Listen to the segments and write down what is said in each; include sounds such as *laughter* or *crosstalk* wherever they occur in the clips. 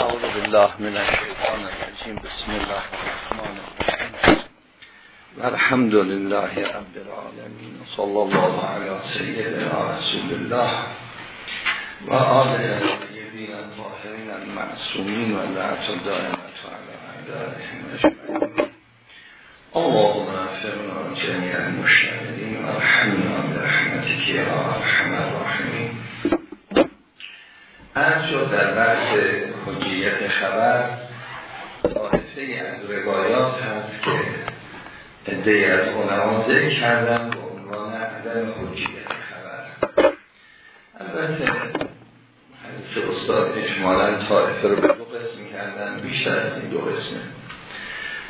اعوذ بالله من الشیطان الرجیم بسم الله الرحمن الرحیم والحمد لله رب العالمین صلی الله علی سیدنا رسول الله و آله الطیبین الطاهرین المعصومین و لعنت دائمت علی اعدائهم اللهم اغفرنا جميع المشتغلین و ارحمنا برحمتك یا ارحم الراحمین از شد در بحث حجیت خبر. طایفه از روایات هست که ادهی از علمان ذکر کردن به عنوان عدم حجیت خبر. البته حدیث استاد اجمالا طایفه رو به دو قسم کردن بیشتر از این دو قسمه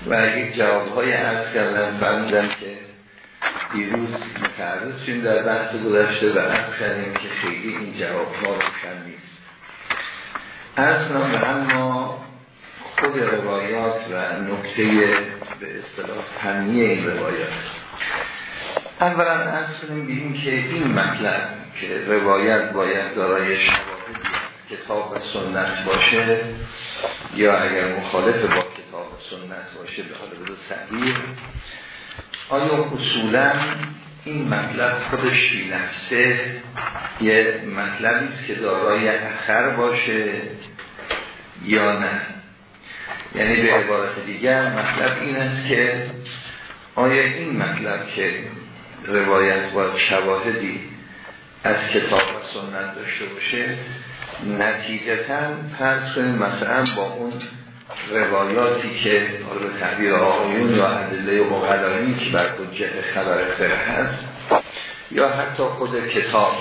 و یک جوابهای عرض کردن فرمودن که دیروز متعرض شیم در بحث گذشته و عرض کردیم که خیلی این جواب ها روشن نیست. از کنم اما خود روایات و نکته به اصطلاح فنی این روایات. اولا از کنیم بگیم که این مطلب که روایت باید دارای شواهدی کتاب و سنت باشه یا اگر مخالف با کتاب و سنت باشه به حال تعبیر آیا اصولا این مطلب خودش بی نفسه. یه مطلبی است که دارای اخر باشه یا نه. یعنی به عبارت دیگر مطلب این است که آیا این مطلب که روایت با شواهدی از کتاب و سنت داشته باشه نتیجتا فرض کنیم مثلا با اون روایاتی که به تعبیر آقایون یا عدله مقدرانی که بر حجت خبر فقه هست یا حتی خود کتاب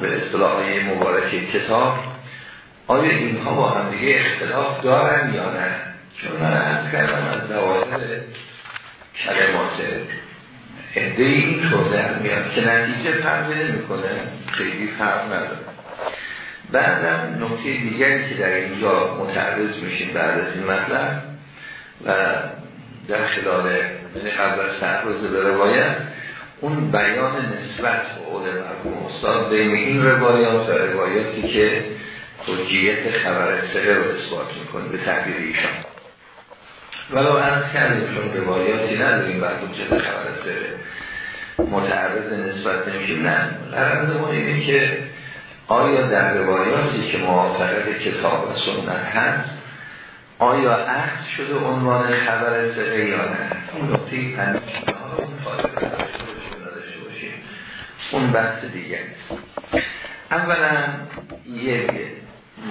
به اصطلاح مبارکه کتاب آیا اینها با هم دیگه اختلاف دارن یا نه؟ چون من از کردم از دوازه کلمات عده این طور در میاد که نتیجه فرق نمی‌کنه خیلی فرق نداره. بعدم نکته دیگری که در اینجا متعرض میشیم بعد از این مطلب و در خلال قبل از تعرض به روایت اون بیان نسبت به قول مرحوم استاد بین این روایات و روایاتی که حجیت خبر سقه رو اثبات می‌کنه به تعبیر ایشان. ولو از کردیم چون روایاتی نداریم بر حجیت خبر سقه متعرض نسبت نمیشیم نه. قرار ما اینه که آیا در روایاتی که موافقت کتاب و سنت هست آیا عهد شده عنوان خبر سقه یا نه؟ اون نقطه پنج اون بحث دیگه است. اولا یک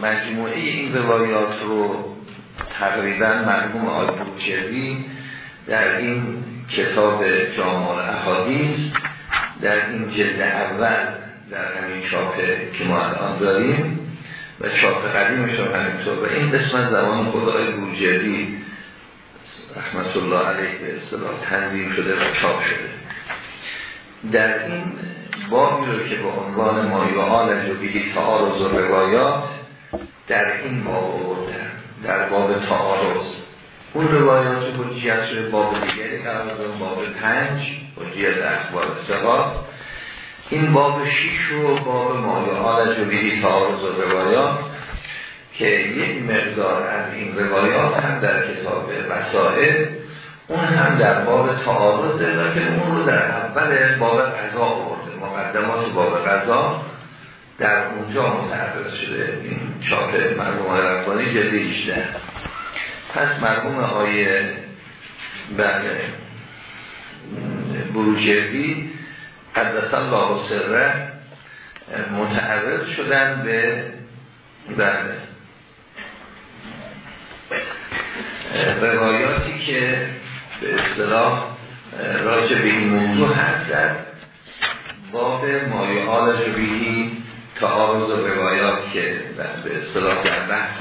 مجموعه این روایات رو تقریبا مرحوم بروجردی در این کتاب جامع احادیث در این جلد اول در همین چاپه که ما الان داریم و چاپ قدیمش هم همینطور و این قسمت زمان خدای بروجردی رحمت الله علیه به اصطلاح تنظیم شده و چاپ شده. در این بابی رو که به عنوان مایوان جبیلی تعارض و روایات در این باب در باب تعارض. اون روایات حجیت شده باب دیگری قرار باب پنج حجیت اخبار سقاط این باب شیش و باب مایوان جبیلی تعارض و روایات که یک مقدار از این روایات هم در کتاب وسائل اون هم در باب تعارض که اون رو در اول باب قضا آورده. مقدمات باب قضا در اونجا متعرض شده. این چاپ مرحوم رفتانی جلد 18 پس مرحوم آیه بله بروجردی قدس الله سره متعرض شدن به بله. روایاتی که به اصطلاح راجع به این موضوع هست در باب مایعال جبیهی تعارض و روایات که به اصطلاح در بحث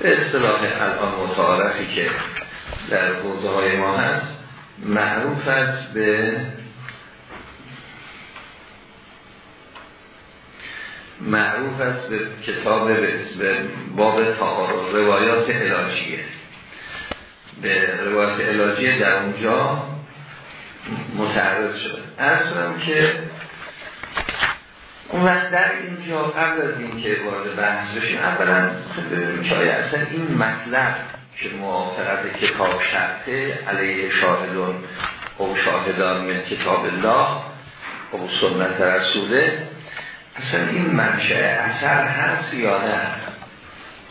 به اصطلاح الان متعارفی که در حوزه های ما هست معروف است به معروف است به کتاب به باب تعارض روایات علاجیه به روایت علاجیه در اونجا متعرض شده. ارز که اون وقت در اینجا قبل از اینکه وارد بحث بشیم اولا آیا اصلا این مطلب که موافقت کتاب شرطه علیه شاهدون او شاهدان من کتاب الله او سنت رسوله اصلا این منشه اثر هست یا نه؟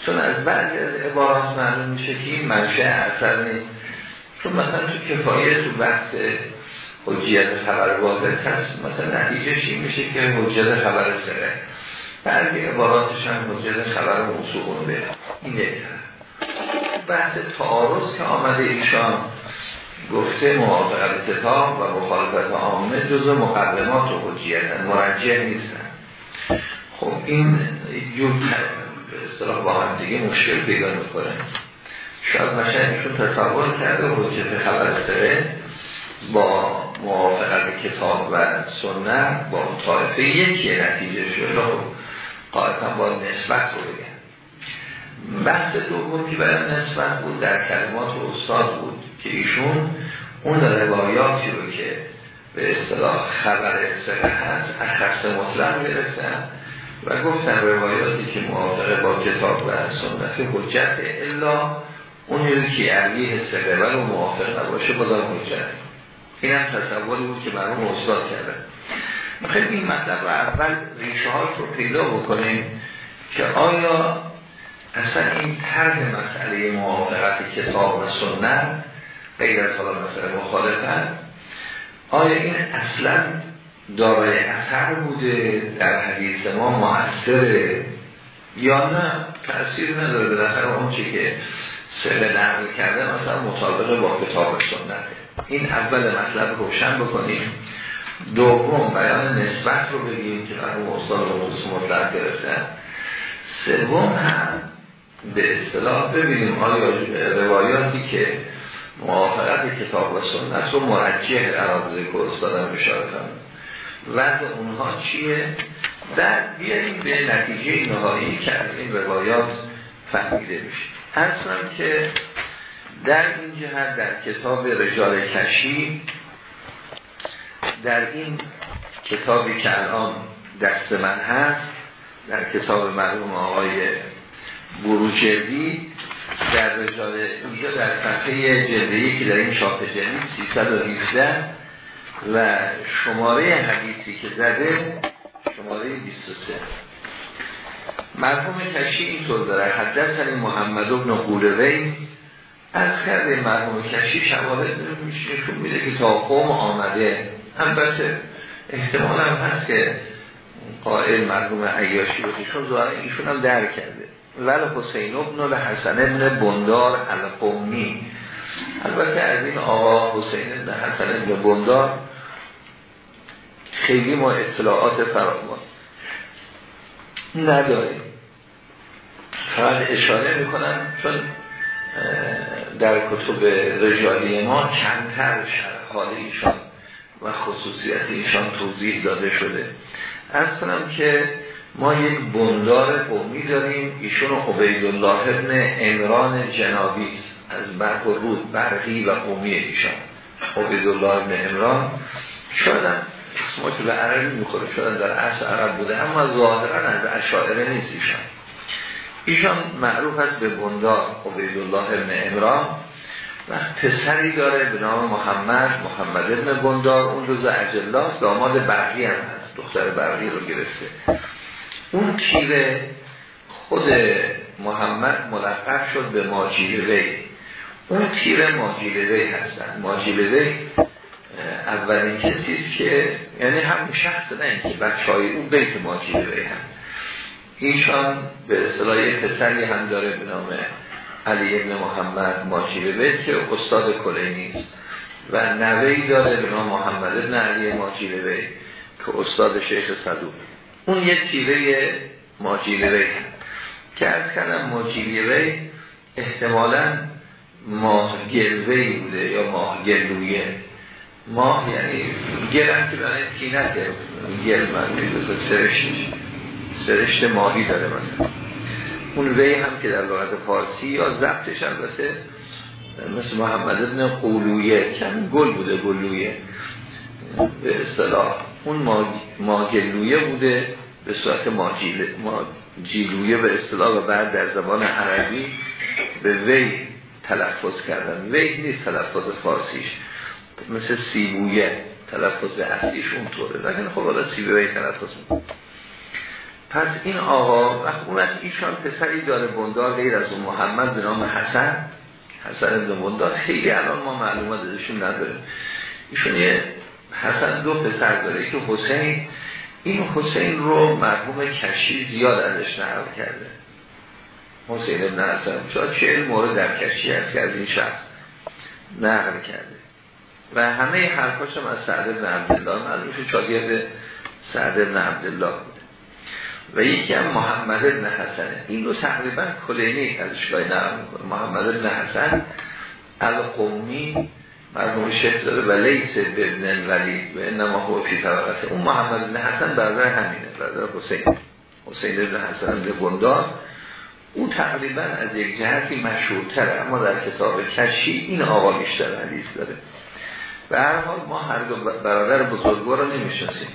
چون از بعضی از عبارات معلوم میشه که این منشه اثر نیست. چون مثلا تو کفایه تو بحث حجیت خبر واضح هست مثلا نتیجهش این میشه که حجیت خبر سره. بعضی عباراتش هم حجیت خبر موسوقون به این بحث تعارض که آمده ایشان گفته موافقت کتاب و مخالفت عامه جزء مقدمات و حجیت. مرجع نیستن خب این جور به اصطلاح با هم دیگه مشکل پیدا می‌کنه. شاید ایشون تصور کرده خبر سره با موافقت کتاب و سنت با طایفه یکی نتیجه شده. خب قاعدتا با نسبت رو بگن بحث دوم که برای نسبت بود در کلمات استاد بود که ایشون اون روایاتی رو که به اصطلاح خبر سقه هست از خص مطلق گرفتن و گفتن روایاتی که موافقه با کتاب و سنت حجت الا اون که علیه سقه و موافق نباشه بازم حجت. این هم تصوری بود که برام استاد کرده. می‌خوایم این مطلب رو اول ریشه رو پیدا بکنیم که آیا اصلا این طرح مسئله موافقت کتاب و سنت غیر از حالا مسئله مخالفت آیا این اصلا دارای اثر بوده در حدیث ما مؤثره؟ یا نه؟ تأثیر نداره. بالاخره اون چی که سر نقل کرده مثلا مطابق با کتاب و سنته این اول مطلب روشن بکنیم. دوم بیان نسبت رو بگیم که برای استاد رو مطلق گرفتن سوم هم به اصطلاح ببینیم آیا روایاتی که موافقت کتاب و سنت رو مرجح قرار بده که استادم بشاره وضع اونها چیه؟ در بیاریم به نتیجه نهایی که از این روایات فهمیده میشه اصلا که در این جهت در کتاب رجال کشی در این کتابی که الان دست من هست در کتاب مرحوم آقای بروجردی در رجال اینجا در صفحه جلده که در این شاپ جدید 317 و شماره حدیثی که زده شماره 23 مرحوم کشی اینطور داره حدثنی محمد ابن قولوی از کرده مرحوم کشی شواهد نشون میده که تا قوم آمده. البته احتمال هم هست که قائل مرحوم عیاشی ایشون ظاهر ایشون هم در کرده. ول حسین ابن و حسن ابن بندار القومی. البته از این آقا حسین ابن حسن ابن بندار خیلی ما اطلاعات فراوان نداریم. فقط اشاره می‌کنم چون در کتب رجالی ما کمتر حال ایشان و خصوصیت ایشان توضیح داده شده. از که ما یک بندار قومی داریم ایشون عبیدالله ابن امران جنابی از برق و رود برقی و قومی ایشان. عبیدالله ابن امران شاید اسمش به عربی می‌خوره شاید در اصل عرب بوده اما ظاهرا از اشاعره نیست ایشان. ایشان معروف است به بندار عبیدالله ابن امران و پسری داره به نام محمد محمد ابن بندار اون روز اجلاس داماد برقی هم هست دختر برقی رو گرفته. اون تیره خود محمد ملقب شد به ماجیل وی. اون تیره ماجیل وی هستن. ماجیل وی اولین کسی که یعنی هم شخص نه اینکه بچه های اون بیت ماجیل وی هم. ایشان به اصطلاح پسری هم داره به نام علی ابن محمد ماجیل وی که استاد کلینی است و نوی داره به نام محمد ابن علی ماجیل وی که استاد شیخ صدوق. اون یک تیره ماجیلوی که از کنم ماجیلوی احتمالا ماه گلوی بوده یا ماه گلویه ماه یعنی گلم که برای تینت گل من میدوزه سرشت. سرشت ماهی داره مثلا. اون وی هم که در لغت فارسی یا ضبطش البته مثل محمد ابن قولویه کمی گل بوده گلویه. به اصطلاح. اون ماگلویه بوده به صورت ماجیلویه به اصطلاح و بعد در زبان عربی به وی تلفظ کردن. وی نیست تلفظ فارسیش. مثل سیبویه تلفظ اصلیش اونطوره. لیکن خب حالا سیبویه تلفظ می‌کنه پس این آقا اون از ایشان پسری داره بندار غیر از اون محمد به نام حسن. حسن ابن بندار. خیلی الان ما معلومات ازشون نداریم. ایشون یه حسن دو پسر داره که حسین این حسین رو مرحوم کشی زیاد ازش نقل کرده. حسین ابن حسن. چرا چهل مورد در کشی هست که از این شخص نقل کرده؟ و همه حرفاش هم از سعد ابن عبدالله. معلوم شد شاگرد سعد ابن عبدالله بوده. و یکی هم محمد ابن حسنه این دو تقریبا کلینی از اشگاه نقل محمد ابن حسن القومی مرحوم شیخ داره و لیس ابن ولید و انما هو فی طبقته اون محمد ابن حسن برادر همینه برادر حسین. حسین ابن حسن ابن بندار اون تقریبا از یک جهتی مشهورتره اما در کتاب کشی این آقا بیشتر حدیث داره. به هر حال ما هر دو برادر بزرگوار رو نمی‌شناسیم.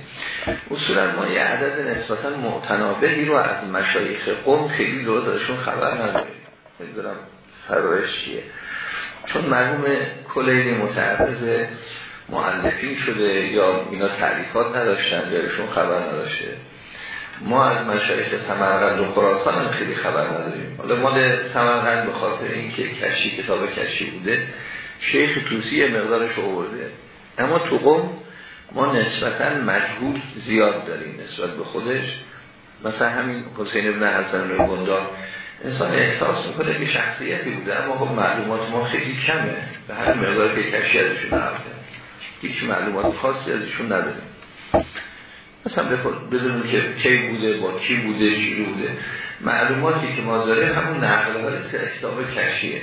اصولا ما یه عدد نسبتا معتنابهی رو از مشایخ قوم خیلی درست ازشون خبر نداریم. نمی‌دونم فرایش چیه. چون مرحوم کلینی متعرض معلفین شده یا اینا تعریفات نداشتن یا ایشون خبر نداشته. ما از مشایخ سمرقند و خراسان هم خیلی خبر نداریم. حالا مال سمرقند به خاطر اینکه کشی کتاب کشی بوده شیخ توسی مقدارش آورده. اما تو قوم ما نسبتا مجهول زیاد داریم نسبت به خودش. مثلا همین حسین ابن حسن بندار انسان احساس می‌کنه که شخصیتی بوده اما خب معلومات ما خیلی کمه. به هر مقدار که کشی ازشون نرفته. هیچ معلومات خاصی ازشون نداریم مثلا بدونیم که کی بوده با کی بوده چی بوده. معلوماتی که ما داریم همون نقل های کتاب کشیه.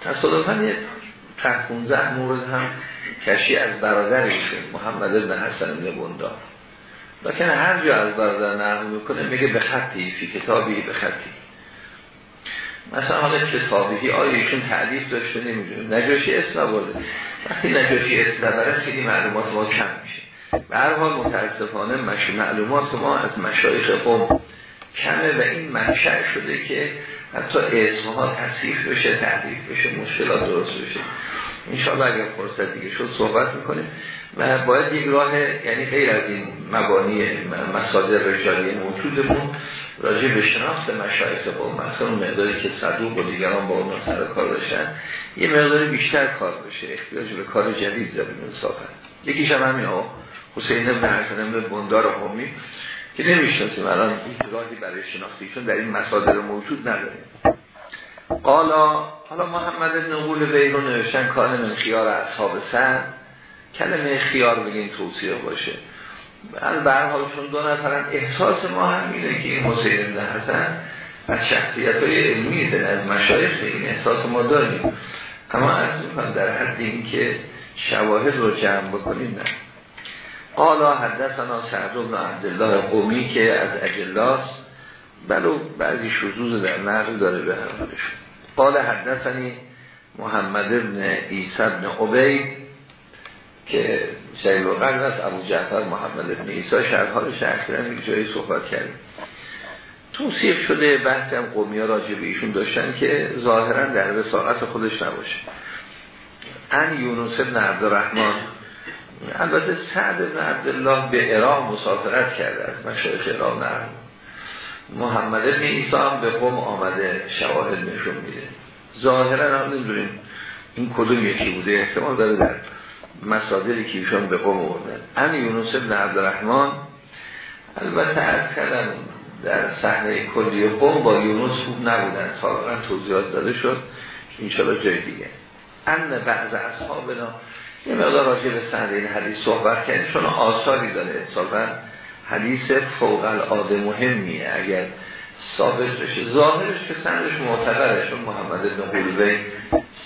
تصادفا یه تحقونزه مورد هم کشی از برادرشه محمد ابن حسن ابن بندا لیکن هر جا از برادر نقل می‌کنه میگه به خطی فی کتابی به خطی. مثلا حالا کتابی آیا ایشون تعلیف داشته نمی‌دونه. نجاشی اسم نبرده وقتی نجاشی اسم نبره خیلی معلومات ما کم میشه. به هر حال متاسفانه مش... معلومات ما از مشایخ قوم کمه و این منشأ شده که حتی اسمها تصیف بشه تعریف بشه مشکلات درست بشه. انشاءالله اگر فرصت دیگه شد صحبت می‌کنیم. و باید یک راه یعنی غیر از این مبانی مسادر رجالی موجودمون راجع به شناخت مشایخ قوم مثلا اون مقداری که صدوق و دیگران با اون سر کار داشتن یه مقداری بیشتر کار بشه احتیاج به کار جدید داریم انصافا. یکیش هم همین ها حسین ابن حسن ابن بندار قومی که نمی‌شناسیم الان راهی برای شناختیشون در این مصادر موجود نداریم. قالا حالا محمد ابن قول بیرون نوشتن کان من خیار اصحاب سر کلمه خیار بگیم توصیه باشه. به هر حال چون دو نفرن احساس ما هم اینه که این حسین حسن از شخصیت های علمی از مشایخ این احساس ما داریم. اما از می‌کنم در حد این که شواهد رو جمع بکنیم نه. قالا حدثنا سعد بن عبدالله قومی که از اجلاس بلو بعضی شروز در نقل داره به همونش قال حدثنی محمد ابن عیسی ابن عبید که و قرد است. ابو جعفر محمد ابن عیسی شرحال شرح یک جایی صحبت کردیم. توصیف شده بحث هم قومی ها راجع به ایشون داشتن که ظاهرا در وساقت خودش نباشه. ان یونس ابن عبدالرحمن البته سعد بن عبدالله به عراق مسافرت کرده از مشایخ عراق نه. محمد بن عیسی هم به قوم آمده شواهد نشون میده. ظاهرا هم نمی‌دونیم این کدوم یکی بوده احتمال داره در مصادری که ایشان به قوم آوردن. ان یونس بن عبدالرحمن البته از کردم در صحنه کلی قوم با یونس خوب نبودن. سابقا توضیحات داده شد انشاءالله جای دیگه. ان بعض اصحابنا یه مقدار راجع به سند این حدیث صحبت کردیم. چون آثاری داره. اصابا حدیث فوق العاده مهمیه. اگر ثابت بشه. ظاهرش که سندش معتبره. چون محمد بن قلوبه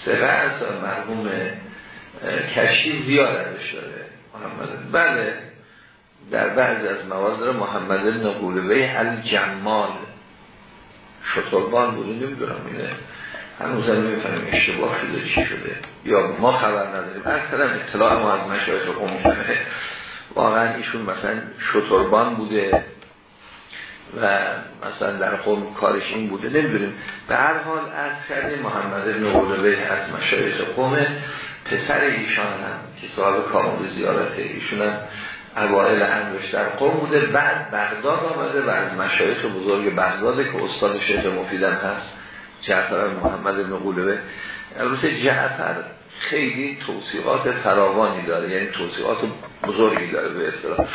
سره از مرحوم کشی زیاد ازش داره. محمد بله. در بعض از مواد داره. محمد بن قلوبه الجمال. شطربان بوده نمی‌دونم اینه. هنوز هم نمی‌فهمیم اشتباه شده چی شده. یا ما خبر نداریم. کلم اطلاع ما از مشایخ قوم واقعا ایشون مثلا شطربان بوده و مثلا در قوم کارش این بوده. نمی‌دونیم. به هر حال از کرده محمد ابن قلبه از مشایخ قوم پسر ایشان هم که صاحب کامل زیارته ایشون هم اوائل امرش در قوم بوده بعد بغداد آمده و از مشایخ بزرگ بغداد که استاد شیخ مفیدم هست جعفر محمد قلبه البته جعفر خیلی توصیقات فراوانی داره یعنی توصیقات بزرگی داره به اصطلاح.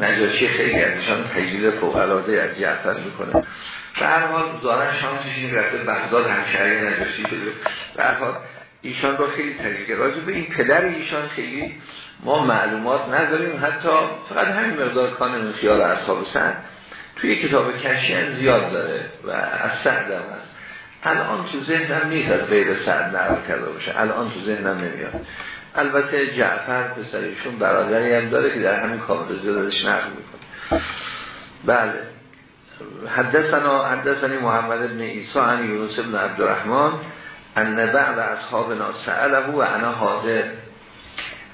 نجاشی خیلی ازشان تجلیل فوق از جعفر می‌کنه. به هر حال ظاهرا شانسش این رفته بغداد همشهری نجاشی شده. به هر حال ایشان رو خیلی تجلیل راجع به این پدر ایشان خیلی ما معلومات نداریم. حتی فقط همین مقدار کان خیال اصحاب سن توی کتاب کشیان زیاد داره و از سعد هم هست. الان تو ذهنم نیست از غیر سعد نقل کرده باشه. الان تو ذهنم نمیاد. البته جعفر پسرشون برادری هم داره که در همین کامل زیادش نقل می‌کنه. بله. حدثنا حدثنی محمد بن عیسی عن یونس بن عبدالرحمن ان بعد اصحابنا سأله و انا حاضر.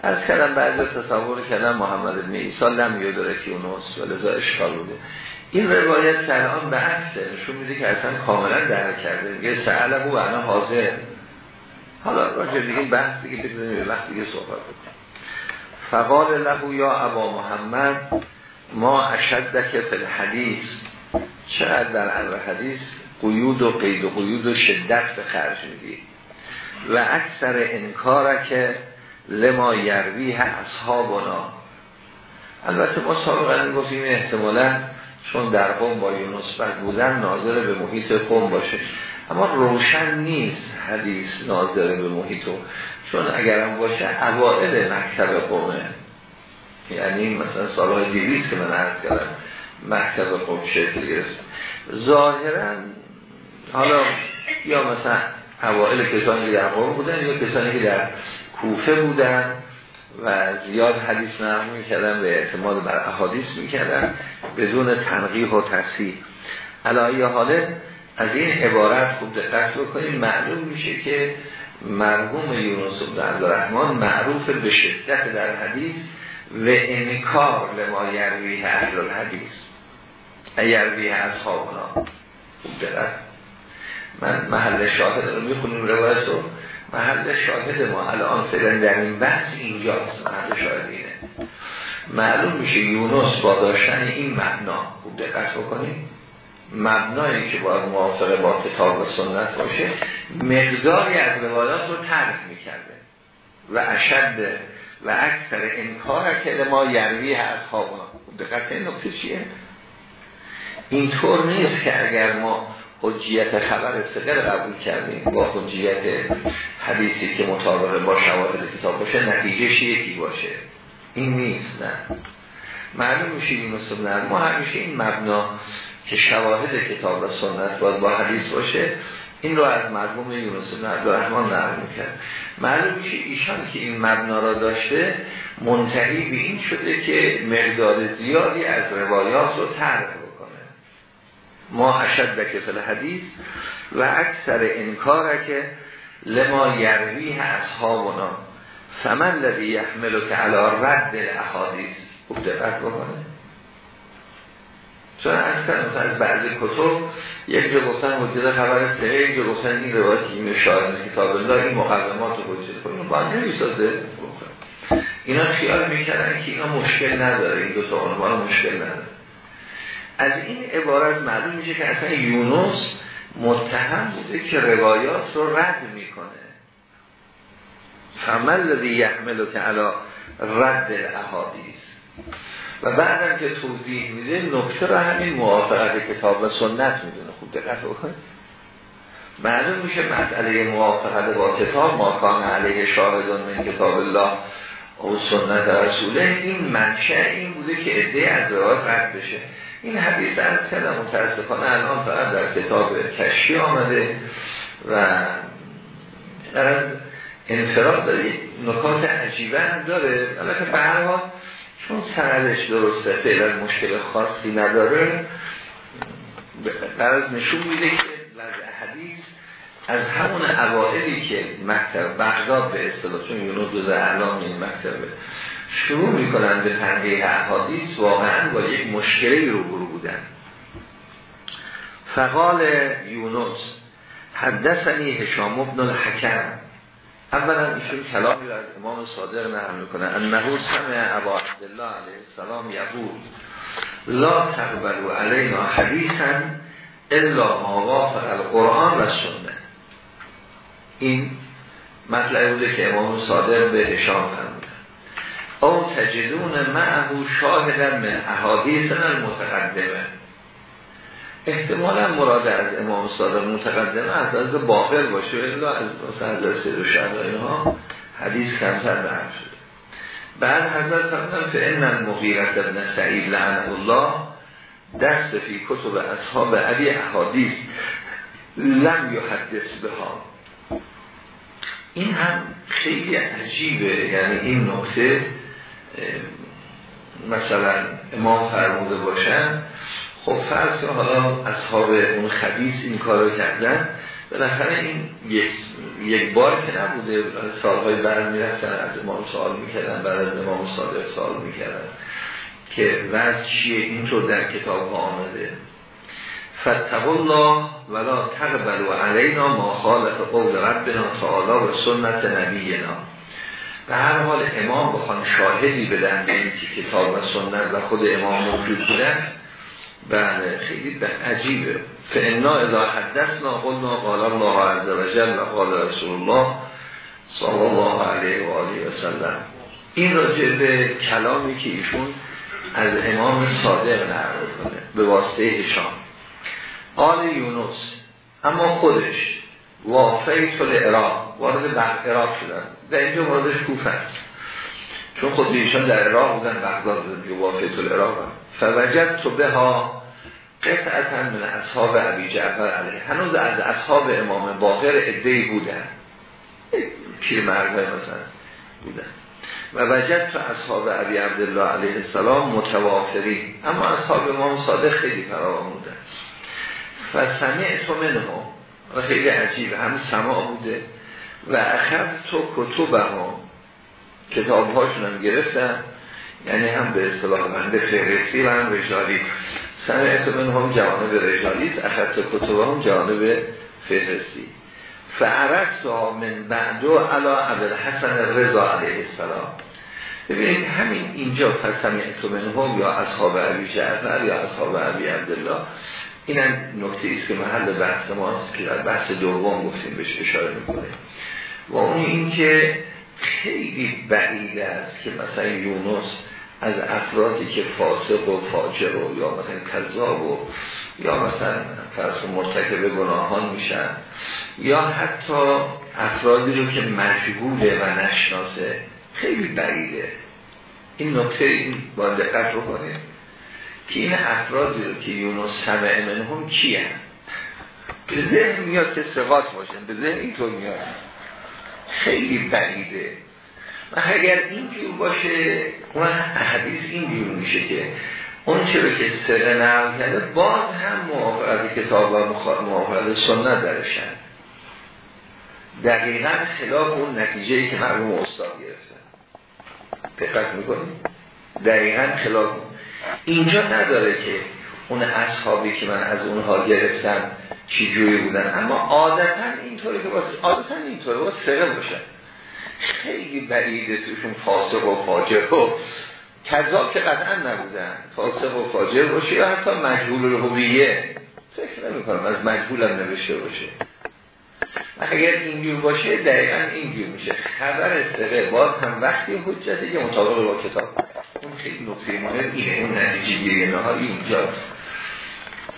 از کردم بعد تصور کردم محمد بن عیسی لم یدرک یونس و لذا اشکال بوده. این روایت که الان به عکسه نشون میده که اصلا کاملا درک کرده. میگه سهل و انا حاضر. حالا راجع دیگه بحث دیگه بزنیم به وقت دیگه صحبت بکنیم. فقال له یا ابا محمد ما اشدک فی الحدیث. چقدر در علم حدیث؟ قیود و قید و قیود و شدت به خرج میدی. و اکثر انکارک لما یرویه اصحابنا البته ما سابقا گفتیم احتمالا چون در قوم با یونس بودن ناظر به محیط قوم باشه. اما روشن نیست حدیث ناظر به محیط چون اگرم باشه اوائل مکتب قومه. یعنی مثلا سالهای دیویز که من عرض کردم مکتب قوم شکل گرفت. ظاهرا حالا یا مثلا اوائل کسانی که در قوم بودن یا کسانی که در کوفه بودن و زیاد حدیث نقل می‌کردن به اعتماد بر احادیث می‌کردن بدون تنقیح و تصحیح. علایه حاله از این عبارت خوب دقت بکنیم. معلوم میشه که مرحوم یونس بن عبدالرحمن معروف به شدت در حدیث و انکار لما یرویه اهل الحدیث یرویه اصحابنا. خوب دقت من محل شاهد رو می‌خونیم روایت رو. محل شاهد ما الان فعلا در این بحث اینجاست. محل شاهد اینه. معلوم میشه یونس با داشتن این مبنا خوب دقت بکنیم مبنایی که باید موافق با کتاب و سنت باشه مقداری از روایات رو ترک می‌کرده و اشد و اکثر انکار که ما یروی از خوابنا دقت این نکته چیه؟ اینطور نیست که اگر ما حجیت خبر سقر قبول کردیم. با حجیت حدیثی که مطابق با شواهد کتاب باشه نتیجه یکی باشه؟ این نیست نه. معلوم میشه این مثل ما همیشه این مبنا که شواهد کتاب و سنت باید با حدیث باشه این رو از مرحوم یونس بن عبدالرحمن نقل می‌کرد. معلوم میشه ایشان که این مبنا را داشته منتهی به این شده که مقدار زیادی از روایات رو ترک ما اشد که فل حدیث و اکثر انکار که لما یرویه اصحابنا فمن لذی یحملو که علا رد احادیث خوب دقت بکنه. چون اصلا از بعضی کتب یک جا گفتن حجت خبر سه یک جا گفتن این روایت این شاهد کتاب الله این مقدمات رو حجت کنیم با هم نمی‌سازه. اینا خیال می‌کردن که اینا مشکل نداره. این دو تا عنوان مشکل نداره. از این عبارت معلوم میشه که اصلا یونس متهم بوده که روایات رو رد می‌کنه. فمل لذی یحملو که علا رد الاحادیث و بعدم که توضیح میده نکته رو همین موافقت کتاب و سنت می‌دونه. خوب دقت بکنید. معلوم میشه مسئله موافقت با کتاب ما کان علیه شاهدان من کتاب الله و سنت رسوله. این منشه این بوده که عده از رد بشه. این حدیث از کردم متاسفانه الان فقط در کتاب کشی آمده و از انفراد داره. نکات عجیبه هم داره. البته به هر حال چون سندش درسته فعلا مشکل خاصی نداره برای نشون میده که وضع حدیث از همون اوائلی که مکتب بغداد به اصطلاح چون یونو دوز اعلام این مکتبه شروع می‌کنن به تنقیه احادیث واقعا با یک مشکلی رو برو بودن. فقال یونس حدثنی هشام ابن الحکم. اولا ایشون کلامی رو از امام صادق نقل می‌کنه. انه سمع ابا عبدالله علیه السلام یقول لا تقبلوا علینا حدیثا الا ما وافق القرآن و سنه این مطلعه بوده که امام صادق به هشام او تجدون معه شاهدن من احادیث المتقدمه احتمالا مراد از امام صادق متقدمه از از باقر باشه الا از مثلا سید و اینها حدیث کمتر درم شده. بعد حضرت فرمودن فإن المغیرت ابن سعید لعنه الله دست فی کتب اصحاب عبی احادیث لم یحدث به ها این هم خیلی عجیبه یعنی این نکته مثلا امام فرموده باشن خب فرض کنم حالا اصحاب اون خبیث این کارو کردن بالاخره این یک, بار که نبوده سالهای بعد می‌رفتن از امام سوال می‌کردن بعد از امام صادق سوال می‌کردن که وضع چیه؟ اینطور در کتاب آمده. فتق الله ولا تقبل علینا ما خالف قول ربنا تعالی و سنت نبینا. به هر حال امام بخوان شاهدی بدن به این کتاب و سنت و خود امام موجود بودن بله خیلی عجیبه. فانا اذا حدثنا قلنا قال الله عز وجل و قال رسول الله صلی الله علیه و آله و سلم. این راجع به کلامی که ایشون از امام صادق نقل کنه به واسطه هشام آل یونس اما خودش وافیت العراق وارد عراق شدن. در اینجا موردش کوفه است. چون خود ایشان در عراق بودن بغداد بودن وافیت العراق فوجد تو به ها قطعتا من اصحاب عبی جعفر علیه. هنوز از اصحاب امام باقر ادهی بودن. پیر مرده مثلا بودن. و وجد تو اصحاب عبی عبدالله علیه السلام متوافری اما اصحاب امام صادق خیلی فراوان بودن. و سمع تو منه و خیلی عجیب. هم سماع بوده. و اخر تو کتب هم کتاب هاشون هم گرفتن یعنی هم به اصطلاح بنده فهرستی و هم رجالی. سمعت من هم جوانب رجالیست اخذت کتب هم جوانب فهرستی. فعرست من بعدو علا عبدالحسن رضا علیه السلام. ببینید همین اینجا فسمیت من هم یا اصحاب عبی جعفر یا اصحاب عبی عبدالله این هم نکته است که محل بحث ماست که در بحث دوم گفتیم بهش اشاره می‌کنه و اون این که خیلی بعید است که مثلا یونس از افرادی که فاسق و فاجر و یا مثلا کذاب و یا مثلا فرض مرتکب گناهان میشن یا حتی افرادی رو که مجهوله و نشناسه خیلی بعیده. این نکته این با دقت رو کنه که این افرادی رو که یونس سمع منهم هم به ذهن میاد که سقاط باشن به ذهن اینطور میاد. خیلی بعیده. و اگر اینجور باشه اون حدیث اینجور میشه که اون چرا که سره نقل کرده باز هم موافقت کتاب و موافقت سنت درشن. دقیقا خلاف اون نتیجه ای که مرموم استاد گرفتن دقت می‌کنیم دقیقا خلاف. اینجا نداره که اون اصحابی که من از اونها گرفتم چی جوی بودن. اما عادتا اینطوری که باید عادتا اینطوری. باید سره باشن خیلی بعیده توشون فاسق و فاجر و کذاب که قطعا نبودن. فاسق و فاجر باشه یا حتی مجهول الهویه. فکر نمی کنم از مجهول هم نوشته باشه. اگر اینجور باشه دقیقا اینجور میشه. خبر سره باز هم وقتی حجتی که مطابق با کتاب. خیلی نقطه مهم اینه اون نتیجه گیری نهایی اینجاست.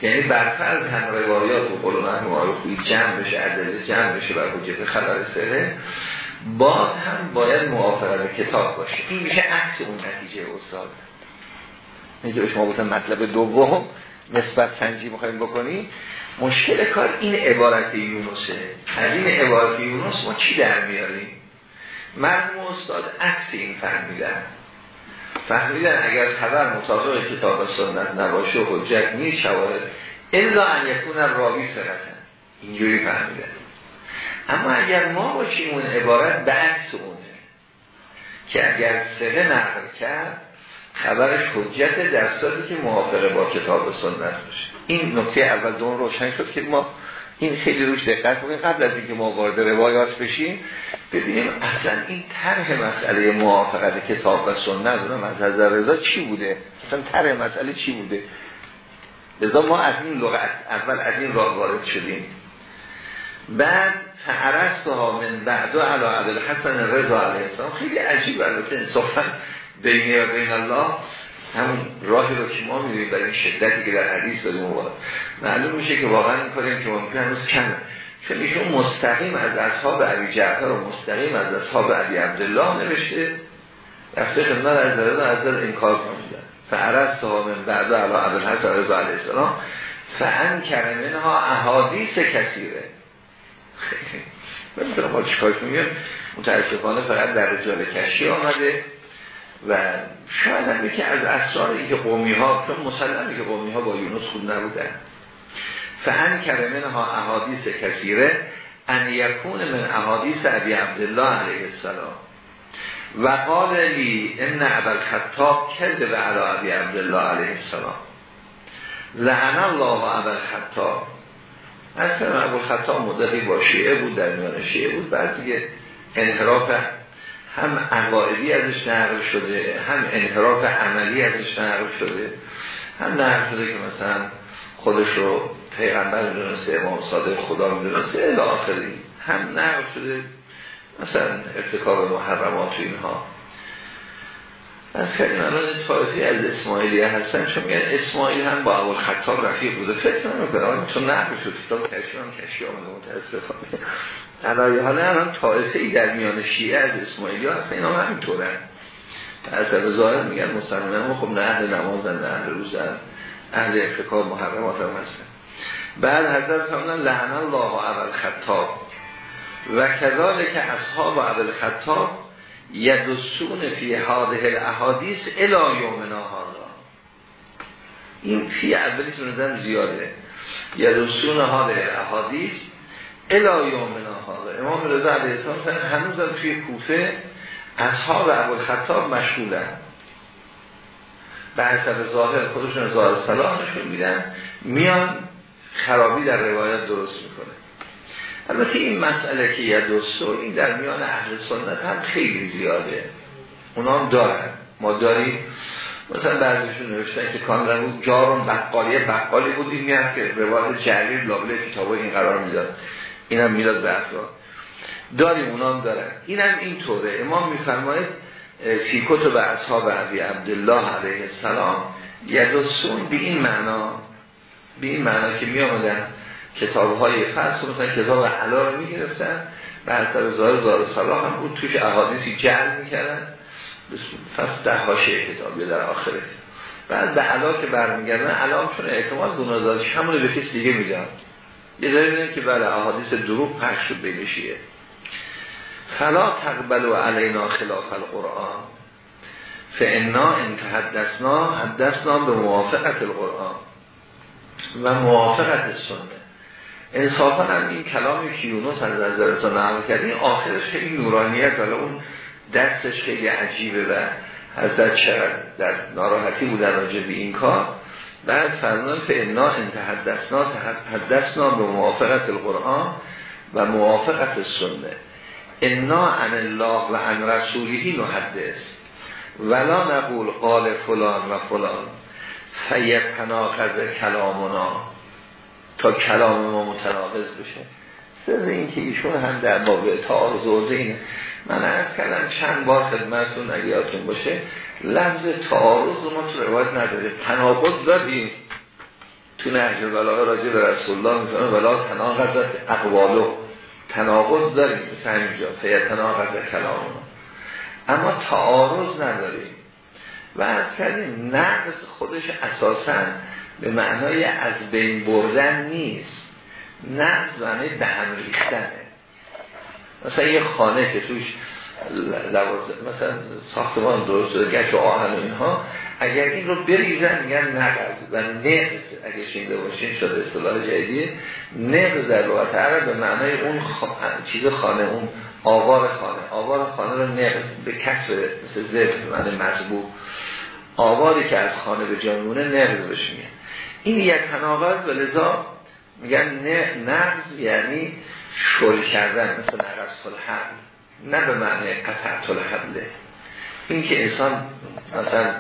یعنی برفرض هم روایات و قلومت معارفی جمع بشه عدده جمع بشه بر حجت خبر سره باز هم باید موافقت کتاب باشه. این میشه عکس اون نتیجه استاد. میگه شما گفتم مطلب دوم نسبت سنجی می‌خوایم بکنیم. مشکل کار این عبارت یونسه. از این عبارت یونس ما چی در میاریم؟ مرحوم استاد عکس این فهمیدن. فهمیدن اگر خبر مطابق کتاب سنت نباشه حجت نیست شواهد. الا ان یکون راوی سرطن اینجوری فهمیدن. اما اگر ما باشیم اون عبارت به عکس اونه که اگر سقه نقل کرد خبرش حجت در صورتی که موافقه با کتاب سنت باشه. این نکته اول دون روشن شد که ما این خیلی روش دقت کنیم. قبل از اینکه ما وارد روایات بشیم ببینیم اصلا این طرح مسئله موافقت کتاب و سنت رو از نظر رضا چی بوده؟ اصلا طرح مسئله چی بوده؟ لذا ما از این لغت اول از این راه وارد شدیم. بعد فعرست ها من بعد و علا عبد الحسن رضا علیه السلام. خیلی عجیب البته انصافا بین بین الله. همون راهی رو که ما می‌دونیم برای این شدتی که در حدیث داریم معلوم میشه که واقعا کاری که ممکن هنوز کمه. چون ایشون مستقیم از اصحاب عبی جعفر و مستقیم از اصحاب عبی عبدالله نوشته. رفته خدمت از درد از در انکار کنیدن فعرست ها من بعد علا عبدالحسن رضا علیه السلام. فعن کرمین ها احادیث کثیره. *laughs* خیلی نمی‌دونم ما چیکارش میگم متاسفانه فقط در رجال کشی آمده. و شاید هم که از اسرار که قومی ها چون مسلمه که قومی ها با یونس خود نبودن. فهن کرمن ها احادیث کثیره ان یکون من احادیث ابی عبدالله علیه السلام. و قال لی ان ابل خطاب به علا ابی عبدالله علیه السلام. لعن الله ابل خطاب اصلا ابو خطاب مدتی با شیعه بود در میان شیعه بود. بعد دیگه انحراف هم عقایدی ازش نقل شده هم انحراف عملی ازش نقل شده هم نقل شده که مثلا خودش رو پیغمبر می‌دونسته امام صادق خدا می‌دونسته الی آخری هم نقل شده مثلا ارتکاب محرمات و اینها از کردیم الان طایفی از اسماعیلی هستن چون میگن اسماعیل هم با اول خطاب رفیق بوده فکر نمی چون نقل شد کتاب کشی هم کشی آمده متاسفانه علایه حالا الان طایفه ای در میان شیعه از اسماعیلی ها هستن اینا هم همینطورن از ظاهر میگن مسلمان خب نه اهل نمازن نه اهل روزن اهل ارتکاب محرمات هم هستن. بعد حضرت فرمودن لحن الله اول خطاب و کذالک اصحاب اول خطاب یدسون فی هاده الاحادیث الا یومنا هادا این فی اولی نظر زیاده. یدسون هاده الاحادیث الا یومنا هادا امام رضا علیه السلام هنوز توی کوفه اصحاب اول خطاب مشغولن به حسب ظاهر خودشون ظاهر صلاح نشون میدن میان خرابی در روایت درست می‌کنه. البته این مسئله که یه دوستو این در میان اهل سنت هم خیلی زیاده. اونا هم دارن. ما داریم. مثلا بعضیشون نوشتن که کان بود جارون بقالی بقالی بود. این میاد که روایت جلیل لابله کتابه این قرار می‌داد. این هم می‌داد به افراد داریم اونا هم دارن. این هم این طوره امام میفرماید فی کتب اصحاب عبی عبدالله علیه السلام یدوسون به این معنا به این معنا که می آمدن کتاب های فرس مثلا کتاب علا رو می گرفتن به حسب ظاهر زار صلاح هم بود توش احادیثی جعل می کردن. فصل ده هاشه کتاب یا در آخره بعد به علا که برمیگردن علا چون اعتماد گناهزادش همون به کسی دیگه میدن یه داره که بله احادیث دروغ پخش شد بینشیه فلا تقبل و علینا خلاف القرآن. فانا ان تحدثنا حدثنا به موافقت القرآن و موافقت سنه انصافا هم این کلامی که یونس از نظر نقل کرد این آخرش خیلی نورانیت ولی اون دستش خیلی عجیبه و حضرت چقدر در ناراحتی بودن راجع به این کار. بعد فرمودن فانا ان تحدثنا به موافقت القرآن و موافقت سنه انا عن الله و عن رسولی نحدث. ولا نقول قال فلان و فلان. فیت تناقض کلامنا. تا کلام ما متناقض بشه. سر این که ایشون هم در باب تعارض اینه. من عرض کردم چند بار خدمتون نگیاتون باشه لفظ تعارض ما تو روایت نداره تناقض داریم تو نهج بلاغه راجع به رسول الله می‌فهمه ولا تناقض اقوالو تناقض داریم مثل همینجا فیتناقض کلامنا اما تعارض نداریم. و از کردیم نقض خودش اساسا به معنای از بین بردن نیست. نقض معنی به هم ریختنه. مثلا یه خانه که توش مثلا ساختمان درست شده گشت و آهن و اینها اگر این رو بریزن میگن نقض و نقض. اگر شنیده باشین شده اصطلاح جدیدیه نقض در لغت عرب به معنای اون چیز خانه اون آوار خانه. آوار خانه رو نقض به کسر مثل به معنی مذبوع آواری که از خانه به جانونه نقض بشه این یک تناقض و لذا میگن نقض یعنی شل کردن مثل نقض الحمل نه به معنی قطعت الحمله این که انسان مثلا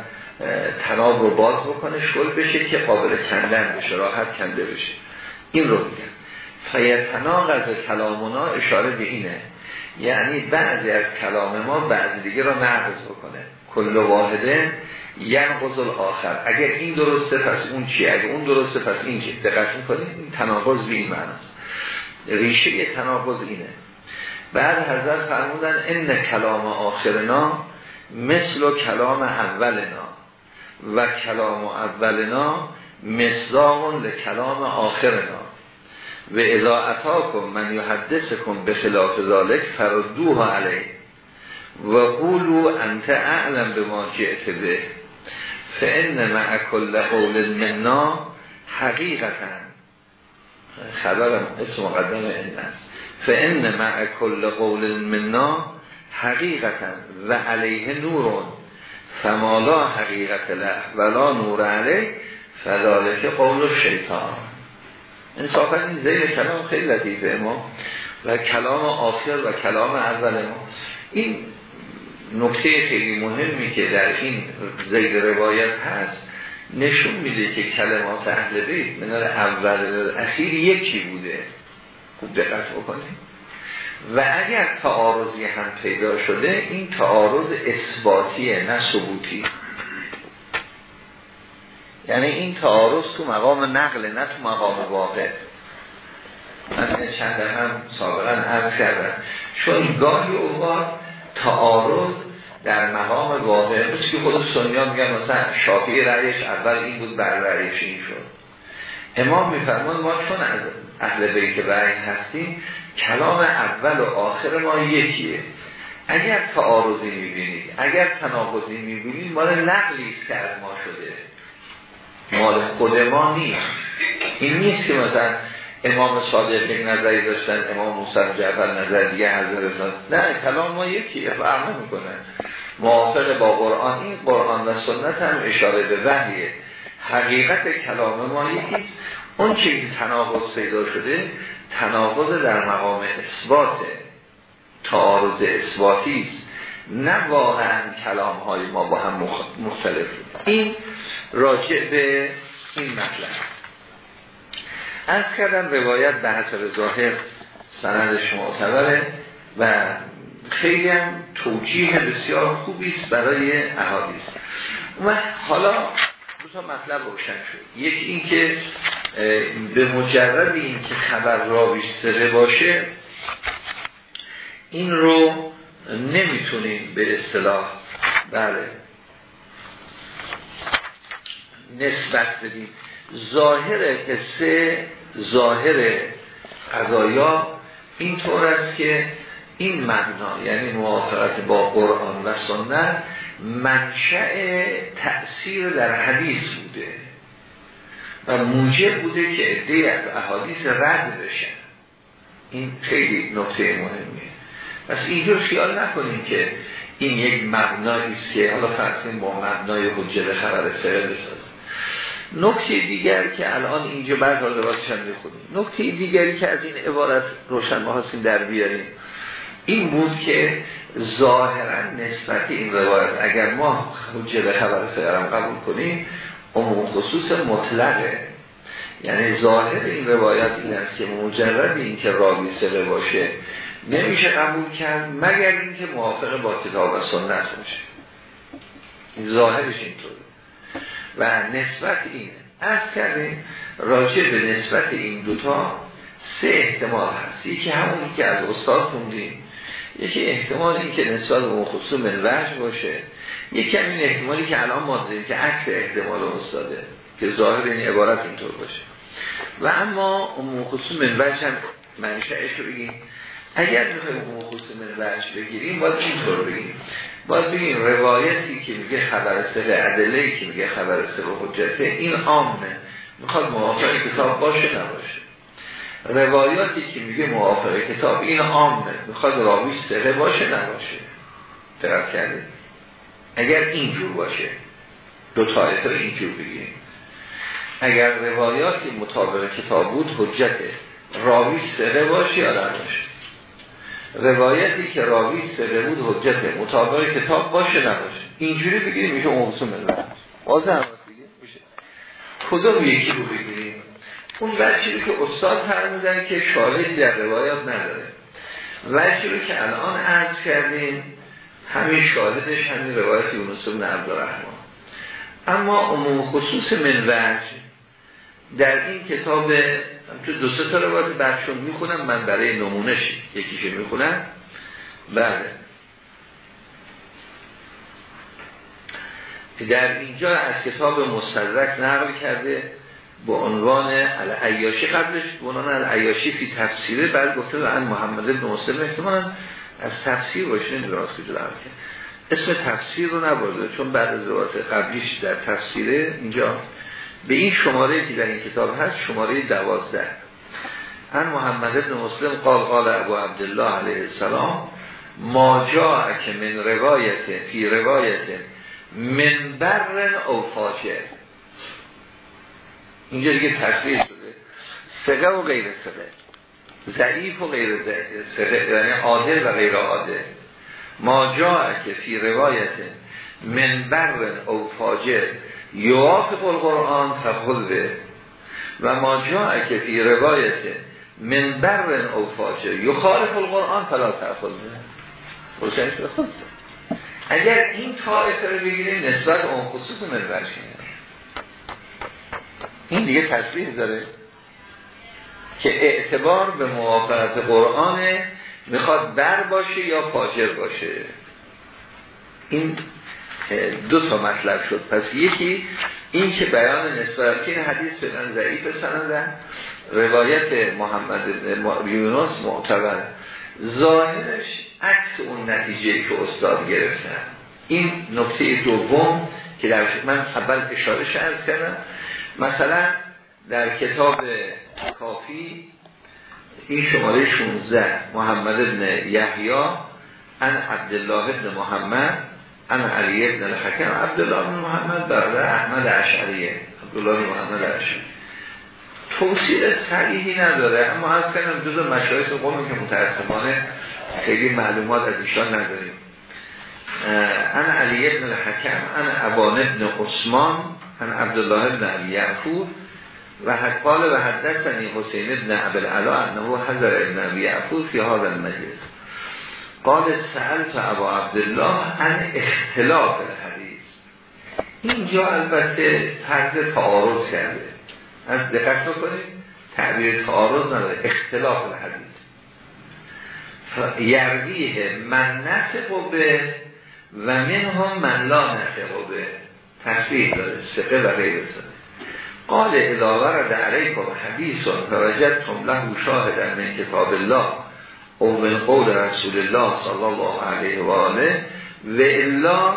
تناب رو باز بکنه شل بشه که قابل کندن بشه راحت کنده بشه. این رو میگن. فیتناق از کلامونا اشاره به اینه. یعنی بعضی از کلام ما بعضی دیگه رو نقض بکنه. کل واحده ینقض آخر اگر این درسته پس اون چی اگر اون درسته پس این چی دقت می‌کنید؟ این تناقض به این معناست ریشه تناقض اینه. بعد حضرت فرمودن ان کلام آخرنا مثل کلام اولنا. و کلام اولنا مصداق لکلام آخرنا. و اذا کن من کن به خلاف ذالک فردوها علیه. و قولو انت اعلم به ما جئت به. فان مع کل قول منا حقیقتا. خبرم اسم مقدم این است. فان مع کل قول منا حقیقتا. و علیه نورون. فمالا حقیقت له ولا نور علیه فذالک قول شیطان. انصافا این زیر کلام خیلی لطیفه ما و کلام آخر و کلام اول ما. این نکته خیلی مهمی که در این زیر روایت هست نشون میده که کلمات اهل بیت منال اول اخیر یکی بوده. خوب دقت بکنیم و اگر تعارضی هم پیدا شده این تعارض اثباتیه نه ثبوتی. یعنی این تعارض تو مقام نقل نه تو مقام واقع. من چند هم سابقا عرض کردم. چون گاهی اوقات تعارض در مقام واقع مثل که خود سنیا میگن مثلا شافی رعیش اول این بود بر رعیش این شد. امام میفرمان ما چون از اهل بیت رعی هستیم کلام اول و آخر ما یکیه. اگر تعارضی می‌بینید اگر تناقضی می‌بینید مال نقلی است که از ما شده. مال خود ما نیست. این نیست که مثلا امام صادق یک نظری داشتن امام موسی جعفر نظر دیگه حضرت نه کلام ما یکیه فرق می‌کنه. موافق با قرآن این قرآن و سنت هم اشاره به وحیه. حقیقت کلام ما یکیست. اون چیزی تناقض پیدا شده تناقض در مقام اثباته تعارض اثباتی است. نه واقعا کلام های ما با هم مختلف این راجع به این مطلب. از کردم روایت به حسب ظاهر سندش معتبره و خیلی هم توجیه بسیار خوبی است برای احادیث. و حالا دو تا مطلب روشن شد. یکی این که به مجرد این که خبر راویش سره باشه این رو نمی‌تونیم به اصطلاح بله نسبت بدیم. ظاهر قصه ظاهر قضایا طور است که این معنا یعنی موافقت با قرآن و سنت منشأ تأثیر در حدیث بوده و موجب بوده که عده از احادیث رد بشن. این خیلی نکته مهمیه. پس اینجور خیال نکنیم که این یک مبنایی است که حالا فرض با مبنای حجت خبر سره بسازیم. نکته دیگر که الان اینجا بعد حال هم می‌خونیم. نکته دیگری که از این عبارت روشن ما در بیاریم. این بود که ظاهرا نسبت این روایت اگر ما حجت خبر سیارم قبول کنیم عموم خصوص مطلقه. یعنی ظاهر این روایت این است که مجرد این که راوی سره باشه نمیشه قبول کرد مگر اینکه موافق با کتاب و سنت باشه. ظاهرش اینطوره. و نسبت اینه از کردیم راجع به نسبت این دوتا سه احتمال هست. یکی همونی که از استاد خوندیم. یکی احتمال این که نسبت به خصوص منوج باشه. یکی این احتمالی که الان ما داریم که عکس احتمال استاده که ظاهر این عبارت اینطور باشه. و اما اون خصوص منوج هم منشأش رو بگیم. اگر بخوایم اون خصوص منوج بگیریم باید اینطور بگیم. باید بگیم روایتی که میگه خبر سقه عدله که میگه خبر سقه حجته این عامه. می‌خواد موافق کتاب باشه نباشه. روایاتی که میگه موافق کتاب این عامه می‌خواد راویش سقه باشه نباشه. درست کرده. اگر اینجور باشه دو تایفه اینجور بگیم اگر روایاتی مطابق کتاب بود حجته راویش سقه باشه یا نباشه؟ روایتی که راوی سره بود حجت مطابق کتاب باشه نباشه. اینجوری بگیریم میشه موضوع ملت بازه هم میشه. کدوم یکی رو بگیریم؟ اون وجهی که استاد فرمودن که شاهدی در روایات نداره. وجهی رو که الان عرض کردیم همین شاهدش همین روایت یونس بن عبدالرحمن. اما عموم خصوص من وجه در این کتاب تو دو سه تا روایت برشون می‌خونم من برای نمونش یکیشه می‌خونم. بله. در اینجا از کتاب مستدرک نقل کرده با عنوان العیاشی قبلش با عنوان العیاشی فی تفسیره بعد گفته و ان محمد ابن مسلم احتمالا از تفسیر باشه نمی‌دونست که جدا اسم تفسیر رو نبرده چون بعد از قبلیش در تفسیره اینجا به این شماره که در این کتاب هست شماره دوازده. ان محمد ابن مسلم قال قال ابو عبدالله علیه السلام ما جا که من روایت فی روایت من برن او فاجر. اینجا دیگه تصویر شده. سقه و غیر سقه ضعیف و غیر سقه یعنی عادل و غیر عادل. ما جا که فی روایت من برن او فاجر. یوافق القرآن به و ما جا که فی روایت من برن او فاجر. یخالف القرآن فلا به اگر این طایفه رو بگیریم نسبت اون خصوص من این دیگه تصریح داره که اعتبار به موافقت قرآن می‌خواد بر باشه یا فاجر باشه. این دو تا مطلب شد. پس یکی این که بیان نسبت این حدیث بدن ضعیف سندن روایت محمد یونس معتبر. ظاهرش عکس اون نتیجه که استاد گرفتن. این نکته دوم که در من اول اشاره شرط کردم. مثلا در کتاب کافی این شماره 16 محمد ابن یحیی ان عبدالله ابن محمد ان علی ابن الحکم. عبدالله ابن محمد برادر احمد اشعریه عبدالله ابن محمد اشعری. توصیل صحیحی نداره اما از کنم جز مشاهد قومی که متاسفانه خیلی معلومات از ایشان نداریم. ان علی ابن الحکم ان ابان ابن عثمان ان عبدالله ابن علی یعفور و حقال و حدثنی حسین ابن عبل علا انه حضر ابن عبی یعفور فی هذا المجلس. قال سهل تا ابا عبدالله ان اختلاف الحدیث. اینجا البته طرز تعارض کرده. از دقت بکنید تعبیر تعارض نداره اختلاف الحدیث. یرویه من نسق به و من هم من لا نسق تصویر داره سقه و غیر سقه. قال اداوه در علیکم حدیث و وجدتم له شاهد من کتاب الله او من قول رسول الله صلی الله علیه و آله و الا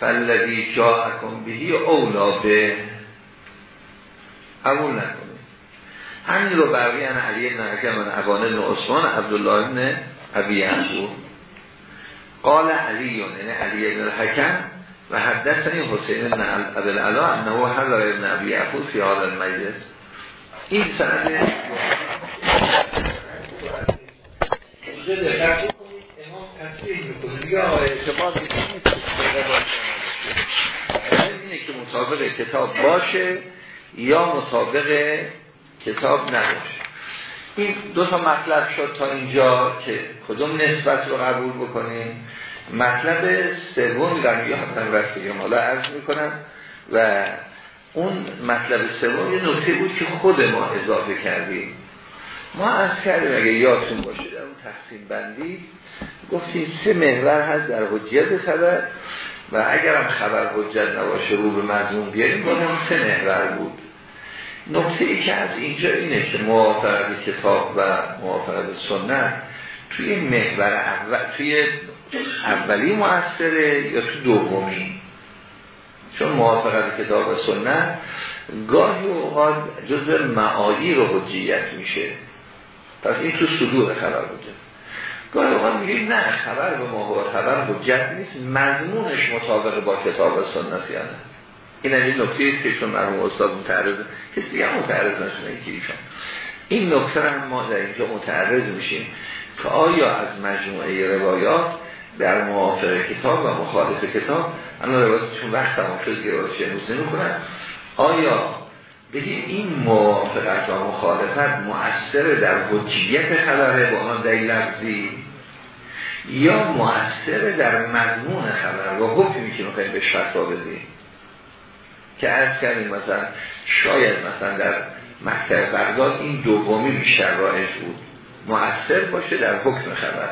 فالذی جاءکم بهی اولا به قبول نکنید. همین رو علی ابن حکم من ابان ابن عثمان عبدالله ابن ابی قال علی یعنی علی ابن الحکم و حدثنی حسین ابن عبدالعلا انه حضر ابن ابی عفور فی حال المجلس. این سنده اینه که مطابق کتاب باشه یا مطابق کتاب نباشه. این دو تا مطلب شد تا اینجا که کدوم نسبت رو قبول بکنیم. مطلب سوم در یا حتما وقتی حالا عرض می‌کنم و اون مطلب سوم یه نکته بود که خود ما اضافه کردیم. ما از کردیم اگه یادتون باشه در اون تقسیم بندی گفتیم سه محور هست در حجیت خبر و اگرم خبر حجت نباشه رو به مضمون بیاریم باید هم سه محور بود. نکته ای که از اینجا اینه که موافقت کتاب و موافقت سنت توی محور اول توی اولی مؤثره یا تو دومی؟ چون موافقت کتاب و سنت گاهی اوقات جزء معایی رو حجیت میشه. پس این تو صدور خبر بوده. گاهی اوقات میگیم نه خبر به ما خبر حجت نیست. مضمونش مطابق با کتاب و سنت یا این از این نکته که چون مرحوم استاد متعرض کسی دیگه متعرض نشونه این این نکته هم ما در اینجا متعرض میشیم که آیا از مجموعه روایات در موافق کتاب و مخالف کتاب. روایات چون وقت تمام شد که نمی کنن آیا بگیم این موافقت و مخالفت مؤثر در حجیت خبره با آن دلیل لفظی؟ یا مؤثر در مضمون خبر و حکمی که می‌خوایم به شفا بدیم؟ که از کردیم مثلا شاید مثلا در مکتب بغداد این دومی بیشتر رایج بود. مؤثر باشه در حکم خبر.